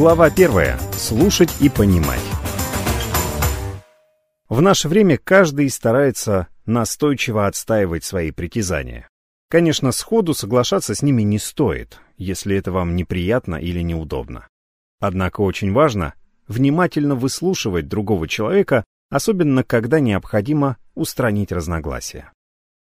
Глава 1. Слушать и понимать. В наше время каждый старается настойчиво отстаивать свои притязания. Конечно, сходу соглашаться с ними не стоит, если это вам неприятно или неудобно. Однако очень важно внимательно выслушивать другого человека, особенно когда необходимо устранить разногласия.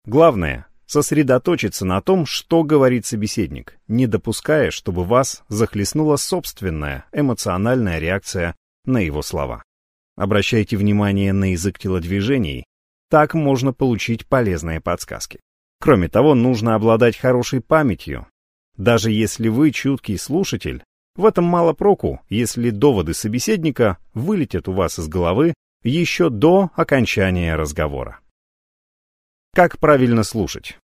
Главное Сосредоточиться на том, что говорит собеседник, не допуская, чтобы вас захлестнула собственная эмоциональная реакция на его слова. Обращайте внимание на язык телодвижений, так можно получить полезные подсказки. Кроме того, нужно обладать хорошей памятью. Даже если вы чуткий слушатель, в этом мало проку, если доводы собеседника вылетят у вас из головы еще до окончания разговора. Как правильно слушать?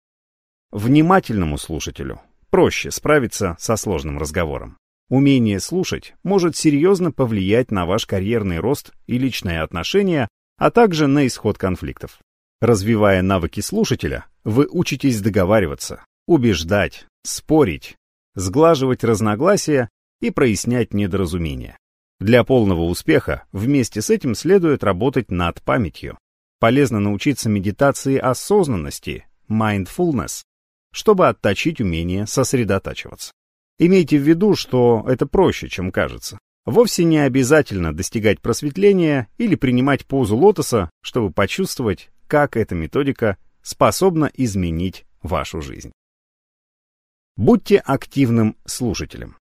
Внимательному слушателю проще справиться со сложным разговором. Умение слушать может серьезно повлиять на ваш карьерный рост и личные отношения, а также на исход конфликтов. Развивая навыки слушателя, вы учитесь договариваться, убеждать, спорить, сглаживать разногласия и прояснять недоразумения. Для полного успеха вместе с этим следует работать над памятью. Полезно научиться медитации осознанности, mindfulness, чтобы отточить умение сосредотачиваться. Имейте в виду, что это проще, чем кажется. Вовсе не обязательно достигать просветления или принимать позу лотоса, чтобы почувствовать, как эта методика способна изменить вашу жизнь. Будьте активным слушателем.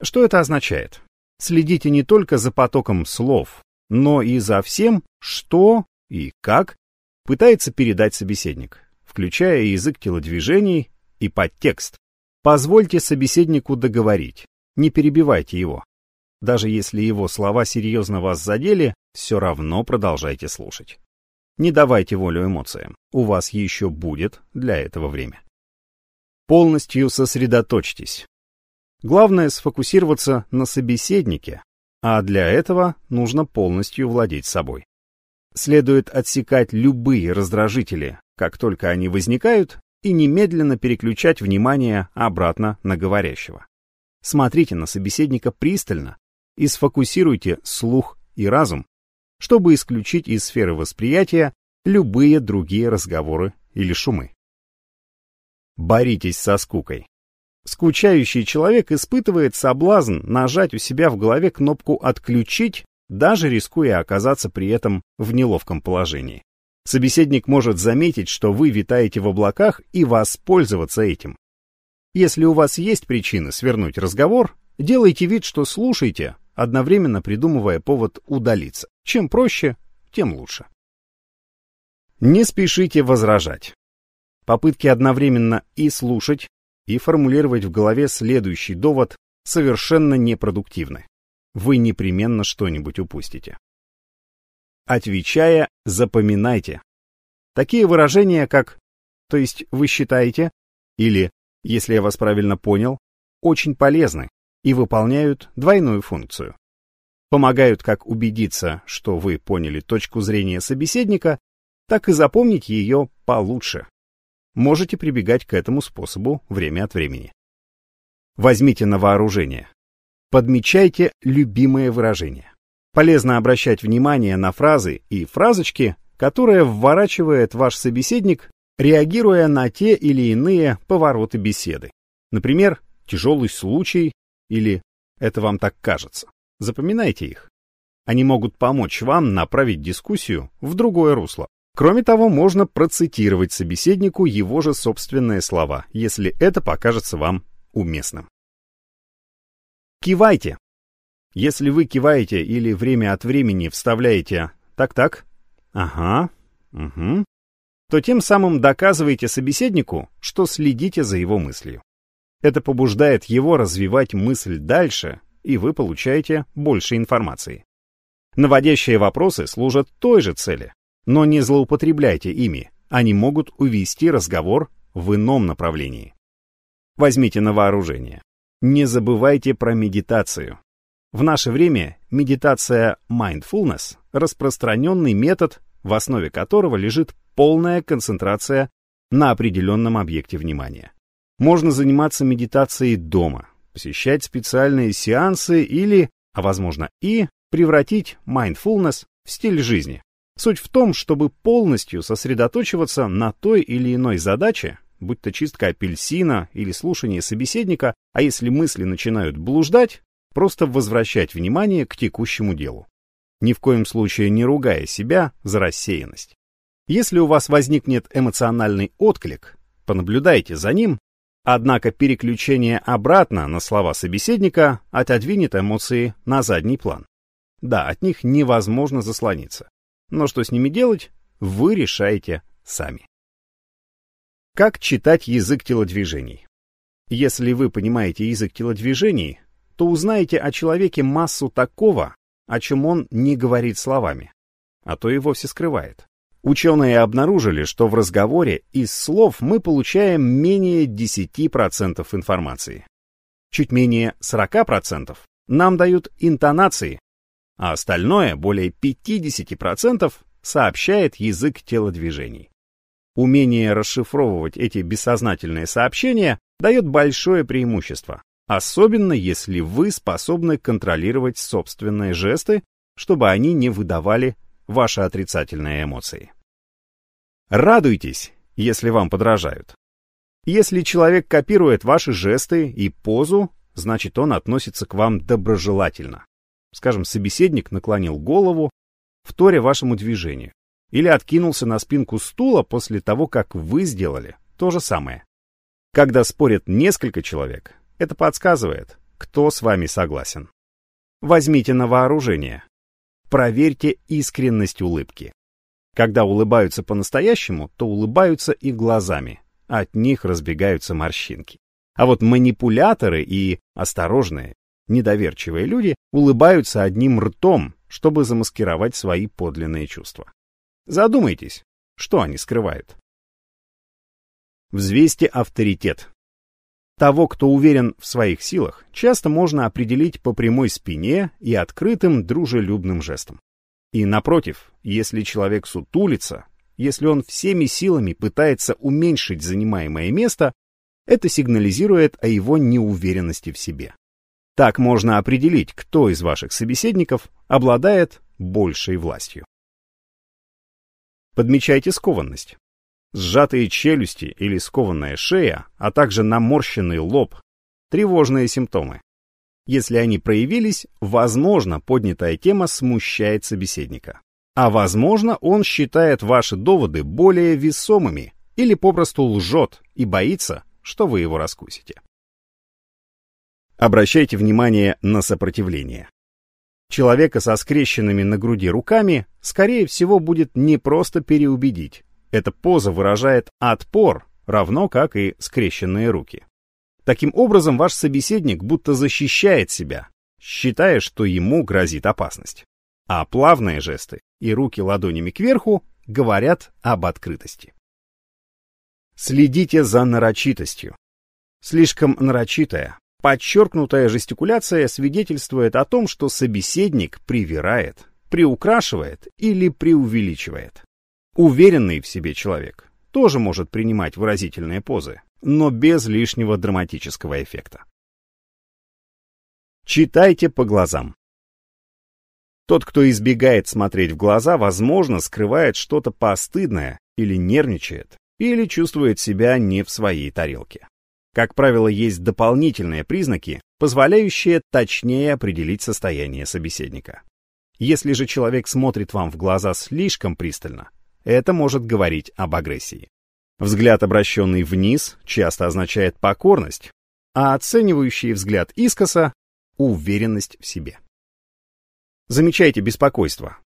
Что это означает? Следите не только за потоком слов, но и за всем, что и как пытается передать собеседник, включая язык телодвижений и подтекст. Позвольте собеседнику договорить, не перебивайте его. Даже если его слова серьезно вас задели, все равно продолжайте слушать. Не давайте волю эмоциям, у вас еще будет для этого время. Полностью сосредоточьтесь. Главное сфокусироваться на собеседнике, а для этого нужно полностью владеть собой. Следует отсекать любые раздражители, как только они возникают, и немедленно переключать внимание обратно на говорящего. Смотрите на собеседника пристально и сфокусируйте слух и разум, чтобы исключить из сферы восприятия любые другие разговоры или шумы. Боритесь со скукой. Скучающий человек испытывает соблазн нажать у себя в голове кнопку «отключить» даже рискуя оказаться при этом в неловком положении. Собеседник может заметить, что вы витаете в облаках и воспользоваться этим. Если у вас есть причина свернуть разговор, делайте вид, что слушаете, одновременно придумывая повод удалиться. Чем проще, тем лучше. Не спешите возражать. Попытки одновременно и слушать, и формулировать в голове следующий довод совершенно непродуктивны вы непременно что-нибудь упустите. Отвечая, запоминайте. Такие выражения, как «то есть вы считаете» или «если я вас правильно понял», очень полезны и выполняют двойную функцию. Помогают как убедиться, что вы поняли точку зрения собеседника, так и запомнить ее получше. Можете прибегать к этому способу время от времени. Возьмите на вооружение подмечайте любимые выражения. Полезно обращать внимание на фразы и фразочки, которые вворачивает ваш собеседник, реагируя на те или иные повороты беседы. Например, «тяжелый случай» или «это вам так кажется». Запоминайте их. Они могут помочь вам направить дискуссию в другое русло. Кроме того, можно процитировать собеседнику его же собственные слова, если это покажется вам уместным. Кивайте! Если вы киваете или время от времени вставляете «так-так», «ага», «угу», то тем самым доказываете собеседнику, что следите за его мыслью. Это побуждает его развивать мысль дальше, и вы получаете больше информации. Наводящие вопросы служат той же цели, но не злоупотребляйте ими, они могут увести разговор в ином направлении. Возьмите на вооружение. Не забывайте про медитацию. В наше время медитация mindfulness – распространенный метод, в основе которого лежит полная концентрация на определенном объекте внимания. Можно заниматься медитацией дома, посещать специальные сеансы или, а возможно и, превратить mindfulness в стиль жизни. Суть в том, чтобы полностью сосредотачиваться на той или иной задаче, будь то чистка апельсина или слушание собеседника, а если мысли начинают блуждать, просто возвращать внимание к текущему делу. Ни в коем случае не ругая себя за рассеянность. Если у вас возникнет эмоциональный отклик, понаблюдайте за ним, однако переключение обратно на слова собеседника отодвинет эмоции на задний план. Да, от них невозможно заслониться. Но что с ними делать, вы решаете сами. Как читать язык телодвижений? Если вы понимаете язык телодвижений, то узнаете о человеке массу такого, о чем он не говорит словами, а то и вовсе скрывает. Ученые обнаружили, что в разговоре из слов мы получаем менее 10% информации. Чуть менее 40% нам дают интонации, а остальное, более 50%, сообщает язык телодвижений. Умение расшифровывать эти бессознательные сообщения дает большое преимущество, особенно если вы способны контролировать собственные жесты, чтобы они не выдавали ваши отрицательные эмоции. Радуйтесь, если вам подражают. Если человек копирует ваши жесты и позу, значит он относится к вам доброжелательно. Скажем, собеседник наклонил голову, вторя вашему движению или откинулся на спинку стула после того, как вы сделали то же самое. Когда спорят несколько человек, это подсказывает, кто с вами согласен. Возьмите на вооружение. Проверьте искренность улыбки. Когда улыбаются по-настоящему, то улыбаются и глазами, а от них разбегаются морщинки. А вот манипуляторы и осторожные, недоверчивые люди улыбаются одним ртом, чтобы замаскировать свои подлинные чувства. Задумайтесь, что они скрывают. Взвесьте авторитет. Того, кто уверен в своих силах, часто можно определить по прямой спине и открытым дружелюбным жестом. И напротив, если человек сутулится, если он всеми силами пытается уменьшить занимаемое место, это сигнализирует о его неуверенности в себе. Так можно определить, кто из ваших собеседников обладает большей властью. Подмечайте скованность. Сжатые челюсти или скованная шея, а также наморщенный лоб – тревожные симптомы. Если они проявились, возможно, поднятая тема смущает собеседника. А возможно, он считает ваши доводы более весомыми или попросту лжет и боится, что вы его раскусите. Обращайте внимание на сопротивление. Человека со скрещенными на груди руками, скорее всего, будет не просто переубедить. Эта поза выражает отпор, равно как и скрещенные руки. Таким образом, ваш собеседник будто защищает себя, считая, что ему грозит опасность. А плавные жесты и руки ладонями кверху говорят об открытости. Следите за нарочитостью. Слишком нарочитая, Подчеркнутая жестикуляция свидетельствует о том, что собеседник привирает, приукрашивает или преувеличивает. Уверенный в себе человек тоже может принимать выразительные позы, но без лишнего драматического эффекта. Читайте по глазам. Тот, кто избегает смотреть в глаза, возможно, скрывает что-то постыдное или нервничает, или чувствует себя не в своей тарелке. Как правило, есть дополнительные признаки, позволяющие точнее определить состояние собеседника. Если же человек смотрит вам в глаза слишком пристально, это может говорить об агрессии. Взгляд, обращенный вниз, часто означает покорность, а оценивающий взгляд искоса — уверенность в себе. Замечайте беспокойство.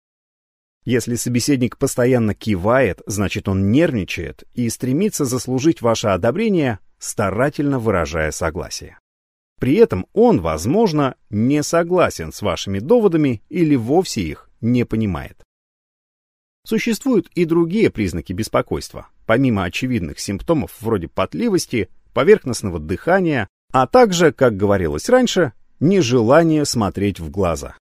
Если собеседник постоянно кивает, значит он нервничает и стремится заслужить ваше одобрение старательно выражая согласие. При этом он, возможно, не согласен с вашими доводами или вовсе их не понимает. Существуют и другие признаки беспокойства, помимо очевидных симптомов вроде потливости, поверхностного дыхания, а также, как говорилось раньше, нежелание смотреть в глаза.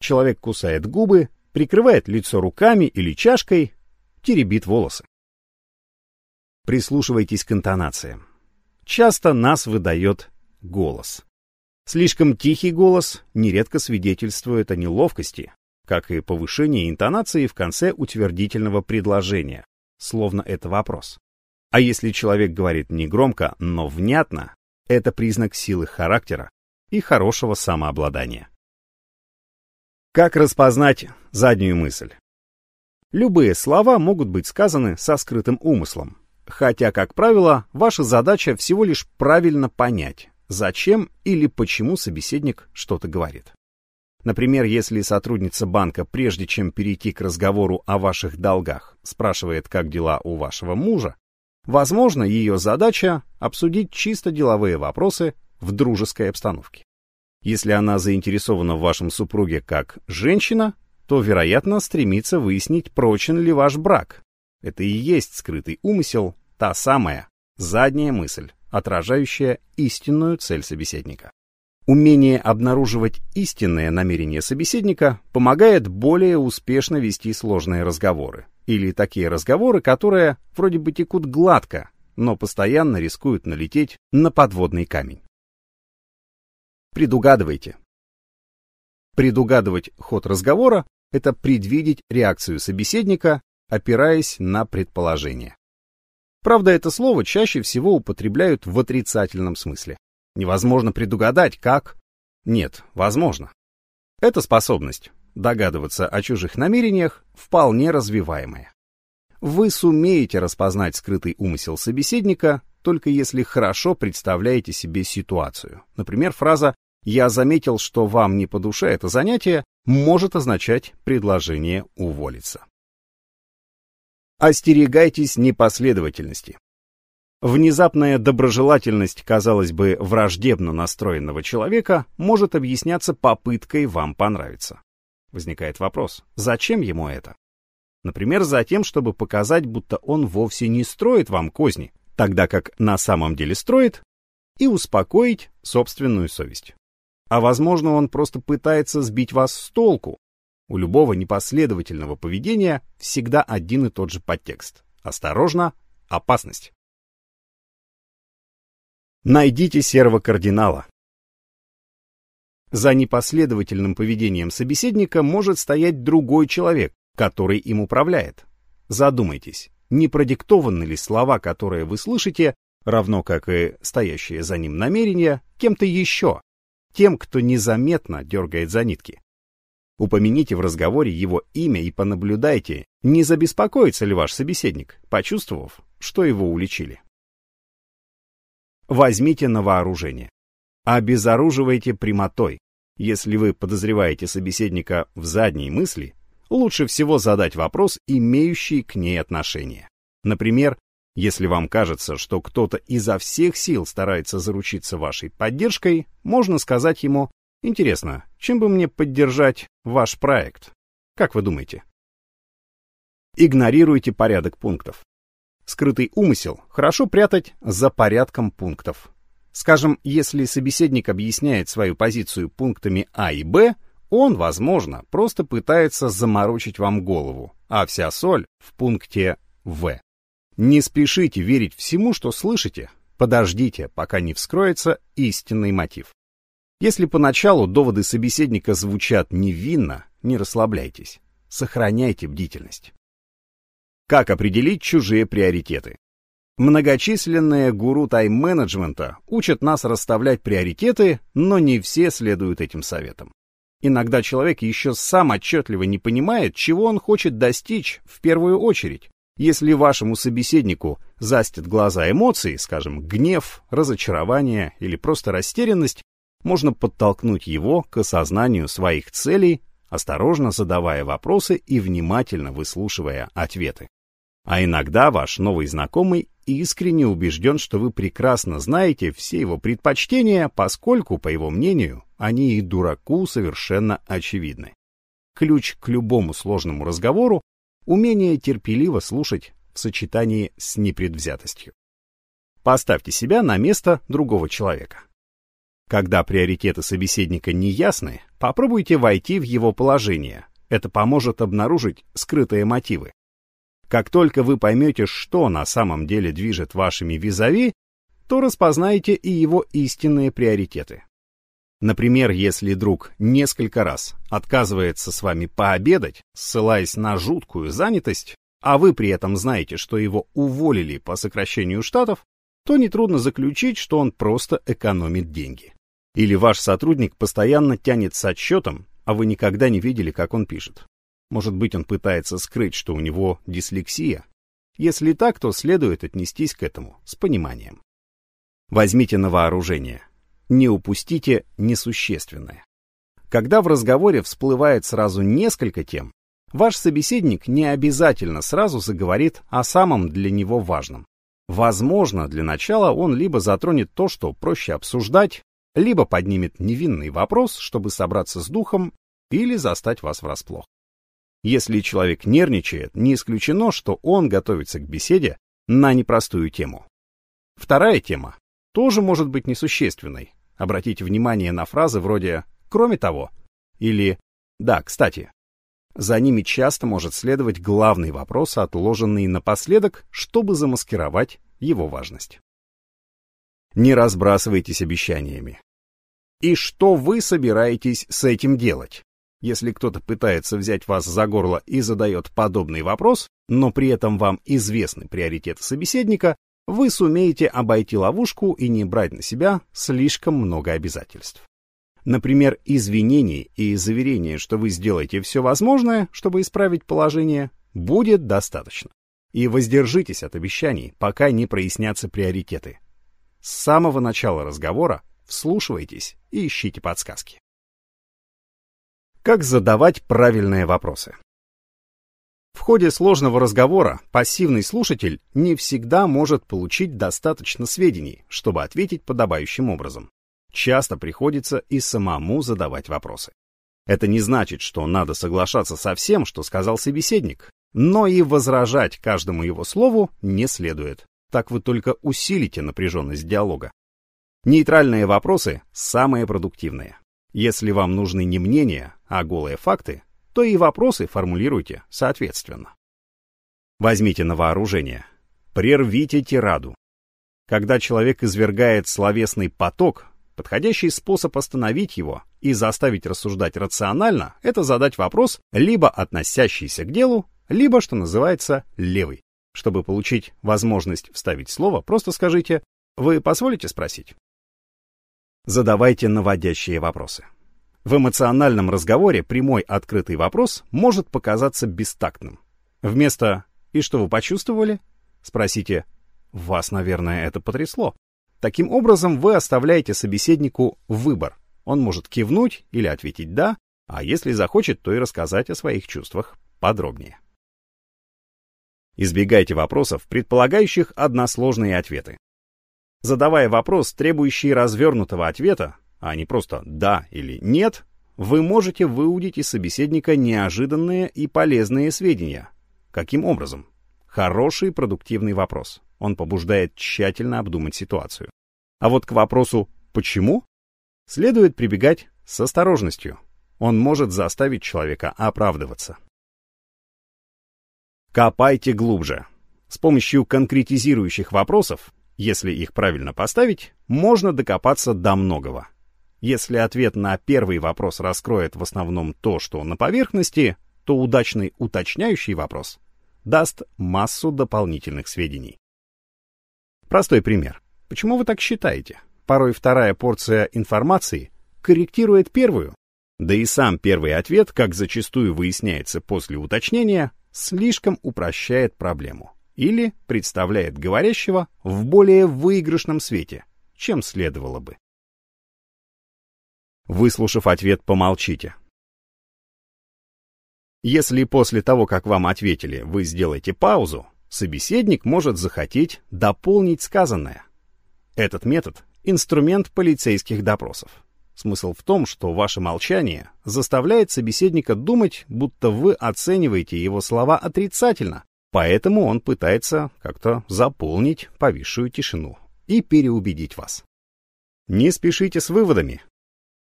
Человек кусает губы, прикрывает лицо руками или чашкой, теребит волосы. Прислушивайтесь к интонациям часто нас выдает голос. Слишком тихий голос нередко свидетельствует о неловкости, как и повышение интонации в конце утвердительного предложения, словно это вопрос. А если человек говорит не громко, но внятно, это признак силы характера и хорошего самообладания. Как распознать заднюю мысль? Любые слова могут быть сказаны со скрытым умыслом, Хотя, как правило, ваша задача всего лишь правильно понять, зачем или почему собеседник что-то говорит. Например, если сотрудница банка, прежде чем перейти к разговору о ваших долгах, спрашивает, как дела у вашего мужа, возможно, ее задача – обсудить чисто деловые вопросы в дружеской обстановке. Если она заинтересована в вашем супруге как женщина, то, вероятно, стремится выяснить, прочен ли ваш брак. Это и есть скрытый умысел, Та самая задняя мысль, отражающая истинную цель собеседника. Умение обнаруживать истинное намерение собеседника помогает более успешно вести сложные разговоры. Или такие разговоры, которые вроде бы текут гладко, но постоянно рискуют налететь на подводный камень. Предугадывайте. Предугадывать ход разговора – это предвидеть реакцию собеседника, опираясь на предположение. Правда, это слово чаще всего употребляют в отрицательном смысле. Невозможно предугадать, как... Нет, возможно. Эта способность догадываться о чужих намерениях вполне развиваемая. Вы сумеете распознать скрытый умысел собеседника, только если хорошо представляете себе ситуацию. Например, фраза «Я заметил, что вам не по душе это занятие» может означать предложение уволиться. Остерегайтесь непоследовательности. Внезапная доброжелательность, казалось бы, враждебно настроенного человека может объясняться попыткой вам понравиться. Возникает вопрос, зачем ему это? Например, за тем, чтобы показать, будто он вовсе не строит вам козни, тогда как на самом деле строит, и успокоить собственную совесть. А возможно, он просто пытается сбить вас с толку, у любого непоследовательного поведения всегда один и тот же подтекст. Осторожно, опасность. Найдите серого кардинала. За непоследовательным поведением собеседника может стоять другой человек, который им управляет. Задумайтесь, не продиктованы ли слова, которые вы слышите, равно как и стоящие за ним намерения, кем-то еще, тем, кто незаметно дергает за нитки. Упомяните в разговоре его имя и понаблюдайте, не забеспокоится ли ваш собеседник, почувствовав, что его уличили. Возьмите на вооружение. Обезоруживайте прямотой. Если вы подозреваете собеседника в задней мысли, лучше всего задать вопрос, имеющий к ней отношение. Например, если вам кажется, что кто-то изо всех сил старается заручиться вашей поддержкой, можно сказать ему Интересно, чем бы мне поддержать ваш проект? Как вы думаете? Игнорируйте порядок пунктов. Скрытый умысел хорошо прятать за порядком пунктов. Скажем, если собеседник объясняет свою позицию пунктами А и Б, он, возможно, просто пытается заморочить вам голову, а вся соль в пункте В. Не спешите верить всему, что слышите. Подождите, пока не вскроется истинный мотив. Если поначалу доводы собеседника звучат невинно, не расслабляйтесь. Сохраняйте бдительность. Как определить чужие приоритеты? Многочисленные гуру тайм-менеджмента учат нас расставлять приоритеты, но не все следуют этим советам. Иногда человек еще сам отчетливо не понимает, чего он хочет достичь в первую очередь. Если вашему собеседнику застят глаза эмоции, скажем, гнев, разочарование или просто растерянность, можно подтолкнуть его к осознанию своих целей, осторожно задавая вопросы и внимательно выслушивая ответы. А иногда ваш новый знакомый искренне убежден, что вы прекрасно знаете все его предпочтения, поскольку, по его мнению, они и дураку совершенно очевидны. Ключ к любому сложному разговору – умение терпеливо слушать в сочетании с непредвзятостью. Поставьте себя на место другого человека. Когда приоритеты собеседника не ясны, попробуйте войти в его положение. Это поможет обнаружить скрытые мотивы. Как только вы поймете, что на самом деле движет вашими визави, то распознаете и его истинные приоритеты. Например, если друг несколько раз отказывается с вами пообедать, ссылаясь на жуткую занятость, а вы при этом знаете, что его уволили по сокращению штатов, то нетрудно заключить, что он просто экономит деньги. Или ваш сотрудник постоянно тянет с отчетом, а вы никогда не видели, как он пишет. Может быть, он пытается скрыть, что у него дислексия? Если так, то следует отнестись к этому с пониманием. Возьмите на вооружение. Не упустите несущественное. Когда в разговоре всплывает сразу несколько тем, ваш собеседник не обязательно сразу заговорит о самом для него важном. Возможно, для начала он либо затронет то, что проще обсуждать, либо поднимет невинный вопрос, чтобы собраться с духом или застать вас врасплох. Если человек нервничает, не исключено, что он готовится к беседе на непростую тему. Вторая тема тоже может быть несущественной. Обратите внимание на фразы вроде «кроме того» или «да, кстати». За ними часто может следовать главный вопрос, отложенный напоследок, чтобы замаскировать его важность. Не разбрасывайтесь обещаниями и что вы собираетесь с этим делать. Если кто-то пытается взять вас за горло и задает подобный вопрос, но при этом вам известны приоритеты собеседника, вы сумеете обойти ловушку и не брать на себя слишком много обязательств. Например, извинений и заверения, что вы сделаете все возможное, чтобы исправить положение, будет достаточно. И воздержитесь от обещаний, пока не прояснятся приоритеты. С самого начала разговора вслушивайтесь и ищите подсказки. Как задавать правильные вопросы? В ходе сложного разговора пассивный слушатель не всегда может получить достаточно сведений, чтобы ответить подобающим образом. Часто приходится и самому задавать вопросы. Это не значит, что надо соглашаться со всем, что сказал собеседник, но и возражать каждому его слову не следует. Так вы только усилите напряженность диалога. Нейтральные вопросы самые продуктивные. Если вам нужны не мнения, а голые факты, то и вопросы формулируйте соответственно. Возьмите на вооружение. Прервите тираду. Когда человек извергает словесный поток, подходящий способ остановить его и заставить рассуждать рационально – это задать вопрос, либо относящийся к делу, либо, что называется, левый. Чтобы получить возможность вставить слово, просто скажите «Вы позволите спросить?» Задавайте наводящие вопросы. В эмоциональном разговоре прямой открытый вопрос может показаться бестактным. Вместо «И что вы почувствовали?» спросите «Вас, наверное, это потрясло». Таким образом, вы оставляете собеседнику выбор. Он может кивнуть или ответить «да», а если захочет, то и рассказать о своих чувствах подробнее. Избегайте вопросов, предполагающих односложные ответы. Задавая вопрос, требующий развернутого ответа, а не просто «да» или «нет», вы можете выудить из собеседника неожиданные и полезные сведения. Каким образом? Хороший продуктивный вопрос. Он побуждает тщательно обдумать ситуацию. А вот к вопросу «почему?» следует прибегать с осторожностью. Он может заставить человека оправдываться. Копайте глубже. С помощью конкретизирующих вопросов если их правильно поставить, можно докопаться до многого. Если ответ на первый вопрос раскроет в основном то, что на поверхности, то удачный уточняющий вопрос даст массу дополнительных сведений. Простой пример. Почему вы так считаете? Порой вторая порция информации корректирует первую, да и сам первый ответ, как зачастую выясняется после уточнения, слишком упрощает проблему или представляет говорящего в более выигрышном свете, чем следовало бы. Выслушав ответ, помолчите. Если после того, как вам ответили, вы сделаете паузу, собеседник может захотеть дополнить сказанное. Этот метод — инструмент полицейских допросов. Смысл в том, что ваше молчание заставляет собеседника думать, будто вы оцениваете его слова отрицательно, Поэтому он пытается как-то заполнить повисшую тишину и переубедить вас. Не спешите с выводами.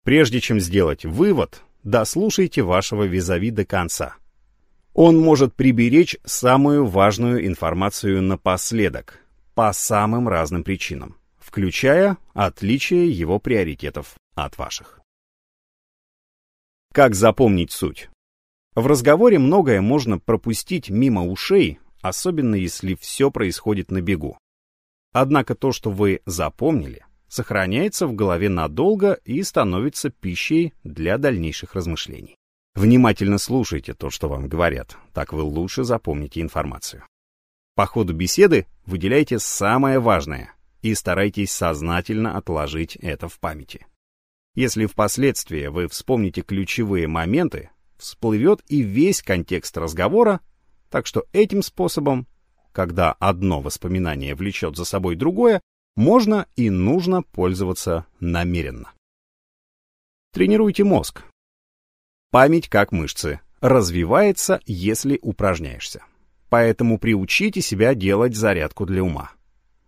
Прежде чем сделать вывод, дослушайте вашего визави до конца. Он может приберечь самую важную информацию напоследок, по самым разным причинам, включая отличие его приоритетов от ваших. Как запомнить суть? В разговоре многое можно пропустить мимо ушей, особенно если все происходит на бегу. Однако то, что вы запомнили, сохраняется в голове надолго и становится пищей для дальнейших размышлений. Внимательно слушайте то, что вам говорят, так вы лучше запомните информацию. По ходу беседы выделяйте самое важное и старайтесь сознательно отложить это в памяти. Если впоследствии вы вспомните ключевые моменты, всплывет и весь контекст разговора, так что этим способом, когда одно воспоминание влечет за собой другое, можно и нужно пользоваться намеренно. Тренируйте мозг. Память как мышцы развивается, если упражняешься. Поэтому приучите себя делать зарядку для ума.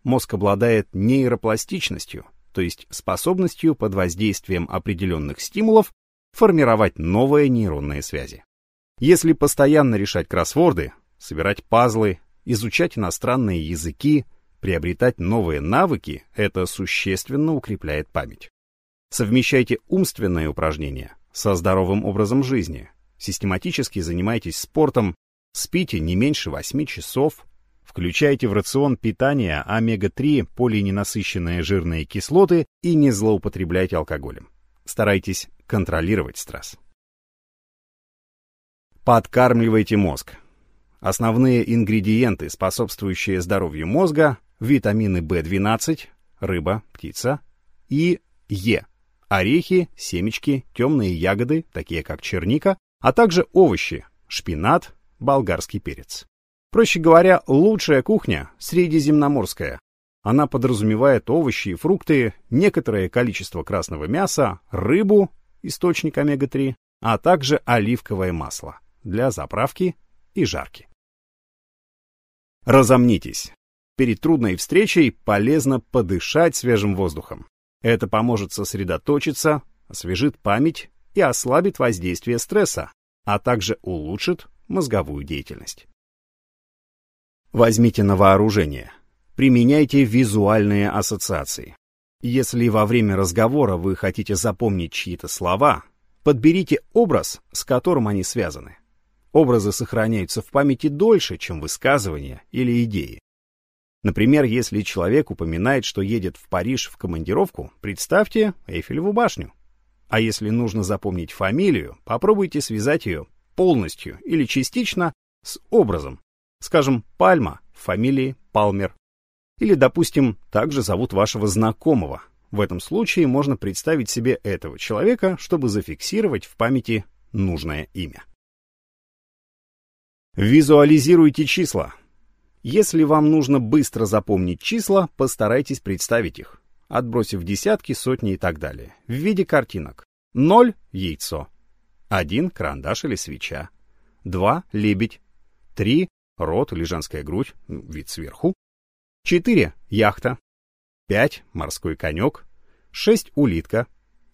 Мозг обладает нейропластичностью, то есть способностью под воздействием определенных стимулов формировать новые нейронные связи. Если постоянно решать кроссворды, собирать пазлы, изучать иностранные языки, приобретать новые навыки, это существенно укрепляет память. Совмещайте умственные упражнения со здоровым образом жизни, систематически занимайтесь спортом, спите не меньше 8 часов, включайте в рацион питания омега-3 полиненасыщенные жирные кислоты и не злоупотребляйте алкоголем. Старайтесь контролировать стресс. Подкармливайте мозг. Основные ингредиенты, способствующие здоровью мозга – витамины В12, рыба, птица и Е – орехи, семечки, темные ягоды, такие как черника, а также овощи – шпинат, болгарский перец. Проще говоря, лучшая кухня – средиземноморская. Она подразумевает овощи и фрукты, некоторое количество красного мяса, рыбу источник омега-3, а также оливковое масло для заправки и жарки. Разомнитесь. Перед трудной встречей полезно подышать свежим воздухом. Это поможет сосредоточиться, освежит память и ослабит воздействие стресса, а также улучшит мозговую деятельность. Возьмите на вооружение. Применяйте визуальные ассоциации. Если во время разговора вы хотите запомнить чьи-то слова, подберите образ, с которым они связаны. Образы сохраняются в памяти дольше, чем высказывания или идеи. Например, если человек упоминает, что едет в Париж в командировку, представьте Эйфелеву башню. А если нужно запомнить фамилию, попробуйте связать ее полностью или частично с образом. Скажем, Пальма в фамилии Палмер или, допустим, также зовут вашего знакомого. В этом случае можно представить себе этого человека, чтобы зафиксировать в памяти нужное имя. Визуализируйте числа. Если вам нужно быстро запомнить числа, постарайтесь представить их, отбросив десятки, сотни и так далее, в виде картинок. 0 – яйцо. 1 – карандаш или свеча. 2 – лебедь. 3 – рот или женская грудь, вид сверху. 4. Яхта. 5. Морской конек. 6. Улитка.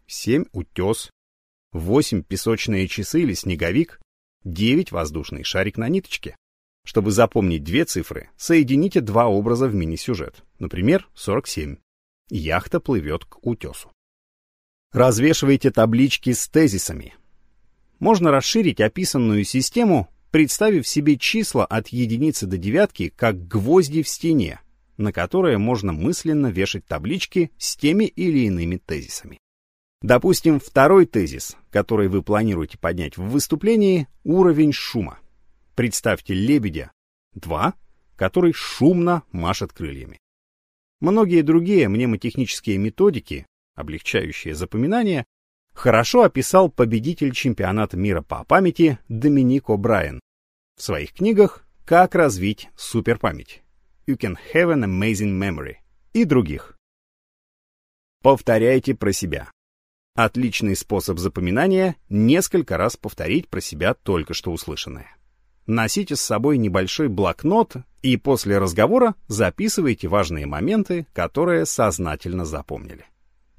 7. Утес. 8. Песочные часы или снеговик. 9. Воздушный шарик на ниточке. Чтобы запомнить две цифры, соедините два образа в мини-сюжет. Например, 47. Яхта плывет к утесу. Развешивайте таблички с тезисами. Можно расширить описанную систему, представив себе числа от единицы до девятки как гвозди в стене, на которые можно мысленно вешать таблички с теми или иными тезисами. Допустим, второй тезис, который вы планируете поднять в выступлении – уровень шума. Представьте лебедя 2, который шумно машет крыльями. Многие другие мнемотехнические методики, облегчающие запоминание, хорошо описал победитель чемпионата мира по памяти Доминик О'Брайен в своих книгах «Как развить суперпамять» You can have an amazing memory. И других. Повторяйте про себя. Отличный способ запоминания – несколько раз повторить про себя только что услышанное. Носите с собой небольшой блокнот и после разговора записывайте важные моменты, которые сознательно запомнили.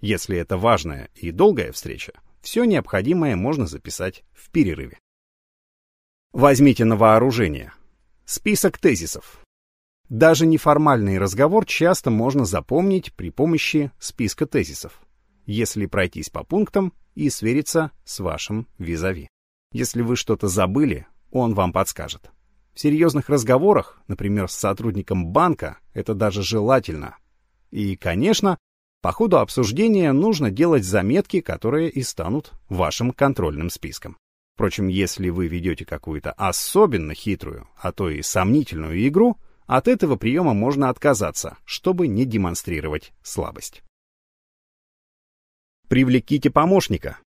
Если это важная и долгая встреча, все необходимое можно записать в перерыве. Возьмите на вооружение. Список тезисов. Даже неформальный разговор часто можно запомнить при помощи списка тезисов, если пройтись по пунктам и свериться с вашим визави. Если вы что-то забыли, он вам подскажет. В серьезных разговорах, например, с сотрудником банка, это даже желательно. И, конечно, по ходу обсуждения нужно делать заметки, которые и станут вашим контрольным списком. Впрочем, если вы ведете какую-то особенно хитрую, а то и сомнительную игру – от этого приема можно отказаться, чтобы не демонстрировать слабость. Привлеките помощника.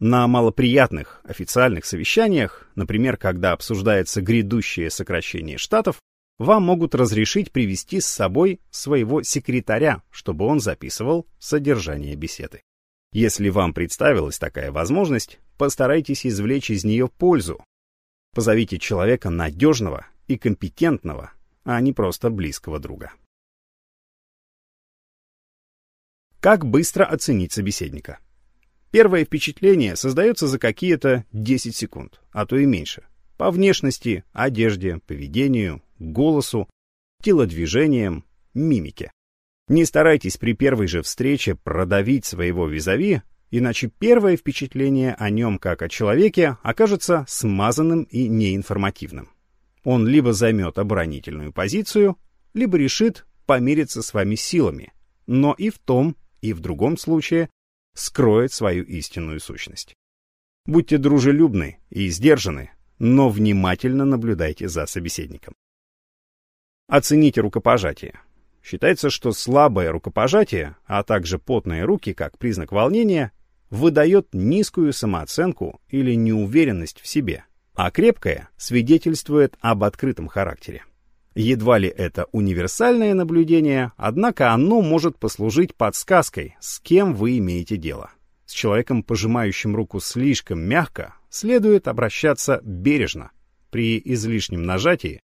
На малоприятных официальных совещаниях, например, когда обсуждается грядущее сокращение штатов, вам могут разрешить привести с собой своего секретаря, чтобы он записывал содержание беседы. Если вам представилась такая возможность, постарайтесь извлечь из нее пользу. Позовите человека надежного и компетентного, а не просто близкого друга. Как быстро оценить собеседника? Первое впечатление создается за какие-то 10 секунд, а то и меньше. По внешности, одежде, поведению, голосу, телодвижениям, мимике. Не старайтесь при первой же встрече продавить своего визави, иначе первое впечатление о нем как о человеке окажется смазанным и неинформативным. Он либо займет оборонительную позицию, либо решит помириться с вами силами, но и в том, и в другом случае скроет свою истинную сущность. Будьте дружелюбны и сдержаны, но внимательно наблюдайте за собеседником. Оцените рукопожатие. Считается, что слабое рукопожатие, а также потные руки как признак волнения, выдает низкую самооценку или неуверенность в себе – а крепкое свидетельствует об открытом характере. Едва ли это универсальное наблюдение, однако оно может послужить подсказкой, с кем вы имеете дело. С человеком, пожимающим руку слишком мягко, следует обращаться бережно. При излишнем нажатии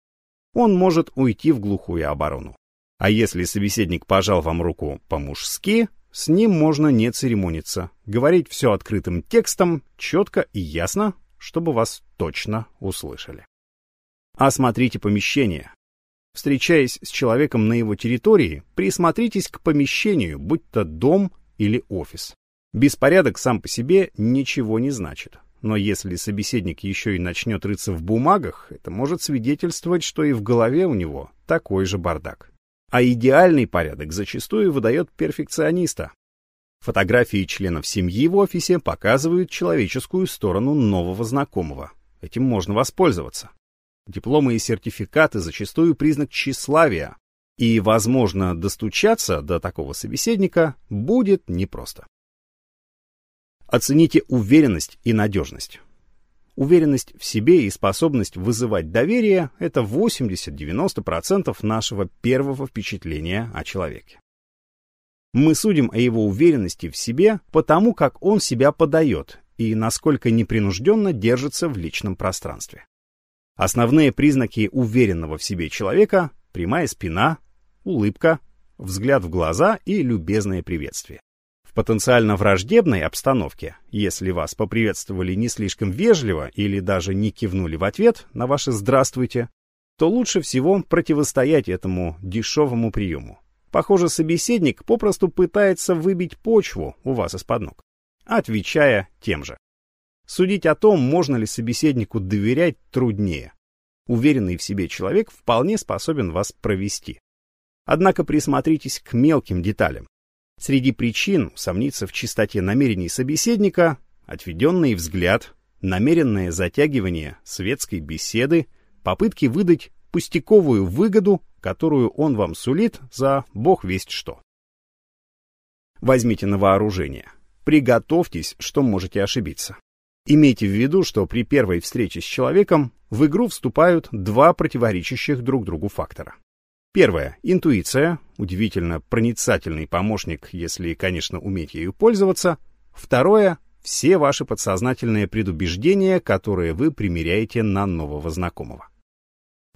он может уйти в глухую оборону. А если собеседник пожал вам руку по-мужски, с ним можно не церемониться, говорить все открытым текстом, четко и ясно, чтобы вас точно услышали. Осмотрите помещение. Встречаясь с человеком на его территории, присмотритесь к помещению, будь то дом или офис. Беспорядок сам по себе ничего не значит. Но если собеседник еще и начнет рыться в бумагах, это может свидетельствовать, что и в голове у него такой же бардак. А идеальный порядок зачастую выдает перфекциониста, Фотографии членов семьи в офисе показывают человеческую сторону нового знакомого. Этим можно воспользоваться. Дипломы и сертификаты зачастую признак тщеславия, и, возможно, достучаться до такого собеседника будет непросто. Оцените уверенность и надежность. Уверенность в себе и способность вызывать доверие – это 80-90% нашего первого впечатления о человеке. Мы судим о его уверенности в себе по тому, как он себя подает и насколько непринужденно держится в личном пространстве. Основные признаки уверенного в себе человека – прямая спина, улыбка, взгляд в глаза и любезное приветствие. В потенциально враждебной обстановке, если вас поприветствовали не слишком вежливо или даже не кивнули в ответ на ваше «здравствуйте», то лучше всего противостоять этому дешевому приему – Похоже, собеседник попросту пытается выбить почву у вас из-под ног, отвечая тем же. Судить о том, можно ли собеседнику доверять, труднее. Уверенный в себе человек вполне способен вас провести. Однако присмотритесь к мелким деталям. Среди причин сомниться в чистоте намерений собеседника – отведенный взгляд, намеренное затягивание светской беседы, попытки выдать пустяковую выгоду которую он вам сулит за бог весть что. Возьмите на вооружение. Приготовьтесь, что можете ошибиться. Имейте в виду, что при первой встрече с человеком в игру вступают два противоречащих друг другу фактора. Первое – интуиция, удивительно проницательный помощник, если, конечно, уметь ею пользоваться. Второе – все ваши подсознательные предубеждения, которые вы примеряете на нового знакомого.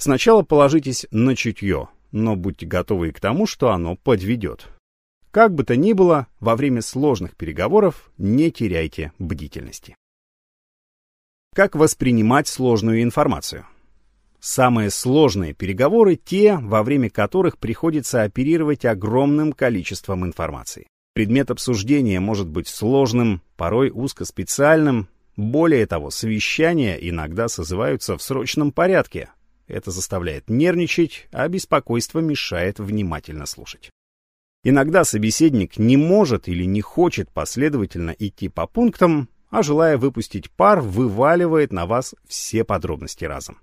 Сначала положитесь на чутье, но будьте готовы и к тому, что оно подведет. Как бы то ни было, во время сложных переговоров не теряйте бдительности. Как воспринимать сложную информацию? Самые сложные переговоры – те, во время которых приходится оперировать огромным количеством информации. Предмет обсуждения может быть сложным, порой узкоспециальным. Более того, совещания иногда созываются в срочном порядке, это заставляет нервничать, а беспокойство мешает внимательно слушать. Иногда собеседник не может или не хочет последовательно идти по пунктам, а желая выпустить пар, вываливает на вас все подробности разом.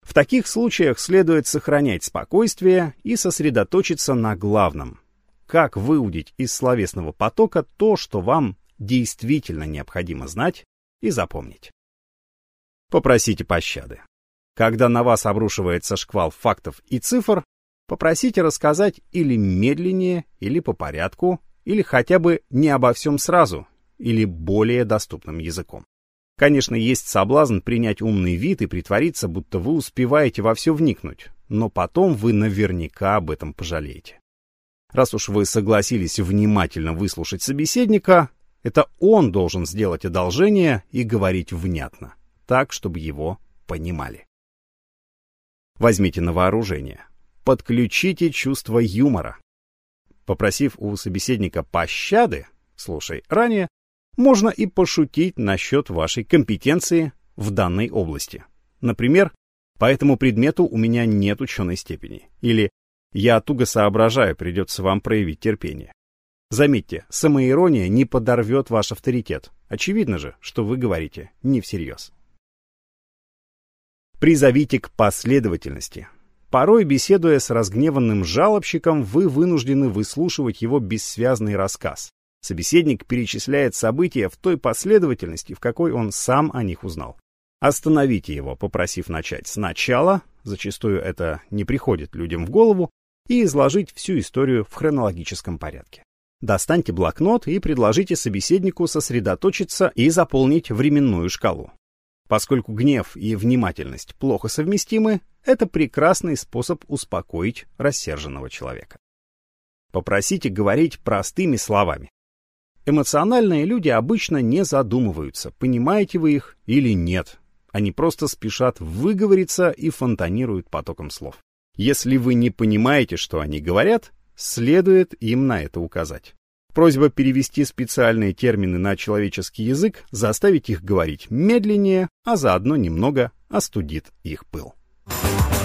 В таких случаях следует сохранять спокойствие и сосредоточиться на главном. Как выудить из словесного потока то, что вам действительно необходимо знать и запомнить. Попросите пощады. Когда на вас обрушивается шквал фактов и цифр, попросите рассказать или медленнее, или по порядку, или хотя бы не обо всем сразу, или более доступным языком. Конечно, есть соблазн принять умный вид и притвориться, будто вы успеваете во все вникнуть, но потом вы наверняка об этом пожалеете. Раз уж вы согласились внимательно выслушать собеседника, это он должен сделать одолжение и говорить внятно, так, чтобы его понимали. Возьмите на вооружение. Подключите чувство юмора. Попросив у собеседника пощады, слушай ранее, можно и пошутить насчет вашей компетенции в данной области. Например, по этому предмету у меня нет ученой степени. Или «я туго соображаю, придется вам проявить терпение». Заметьте, самоирония не подорвет ваш авторитет. Очевидно же, что вы говорите не всерьез. Призовите к последовательности. Порой, беседуя с разгневанным жалобщиком, вы вынуждены выслушивать его бессвязный рассказ. Собеседник перечисляет события в той последовательности, в какой он сам о них узнал. Остановите его, попросив начать сначала, зачастую это не приходит людям в голову, и изложить всю историю в хронологическом порядке. Достаньте блокнот и предложите собеседнику сосредоточиться и заполнить временную шкалу. Поскольку гнев и внимательность плохо совместимы, это прекрасный способ успокоить рассерженного человека. Попросите говорить простыми словами. Эмоциональные люди обычно не задумываются, понимаете вы их или нет. Они просто спешат выговориться и фонтанируют потоком слов. Если вы не понимаете, что они говорят, следует им на это указать. Просьба перевести специальные термины на человеческий язык, заставить их говорить медленнее, а заодно немного остудит их пыл. Thank you.